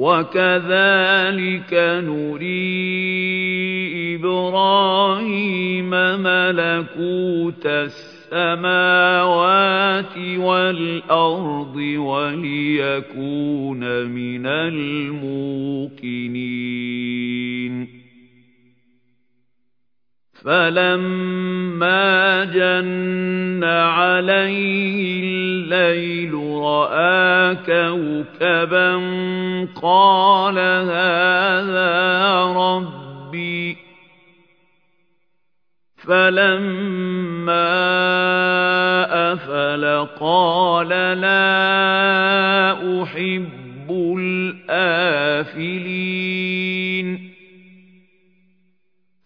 وَكَذَلِكَ نُرِي إِبْرَاهِيمَ مَلَكُوتَ السَّمَاوَاتِ وَالْأَرْضِ وَلِيَكُونَ مِنَ الْمُوقِنِينَ فَلَمَّا جَنَّ عَلَيْهِ اللَّيْلُ رَأَىٰ كَوْكَبًا قَالَ هَٰذَا رَبِّي. فَلَمَّا أَفَلَ قَالَ لَا أُحِبُّ الْآفِلِينَ.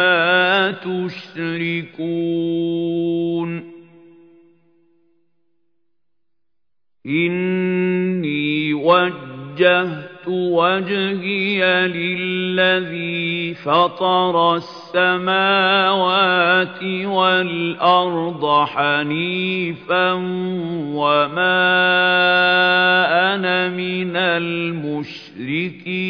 مِّمَّا تُشْرِكُونَ إِنِّي وَجَّهْتُ وَجْهِيَ لِلَّذِي فَطَرَ السَّمَاوَاتِ وَالْأَرْضَ حَنِيفًا وَمَا أَنَا مِنَ الْمُشْرِكِينَ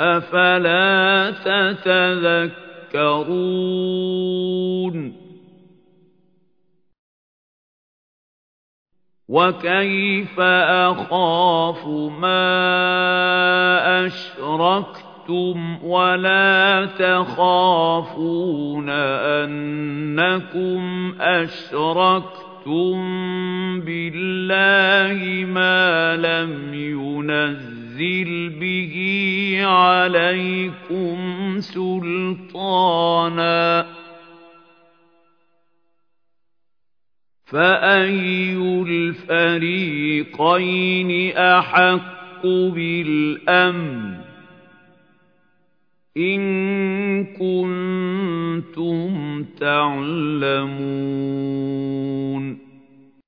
أَفَلَا تَتَذَكَّرُونَ وَكَيْفَ أَخَافُ مَا أَشْرَكْتُمْ وَلَا تَخَافُونَ أَنَّكُمْ أَشْرَكْتُم بِاللَّهِ مَا لَمْ يُنَزِّلْ بِهِ عَلَيْكُمْ سُلْطَانًا فَأَيُّ الْفَرِيقَيْنِ أَحَقُّ بِالْأَمْنِ إِن كُنتُمْ تَعْلَمُونَ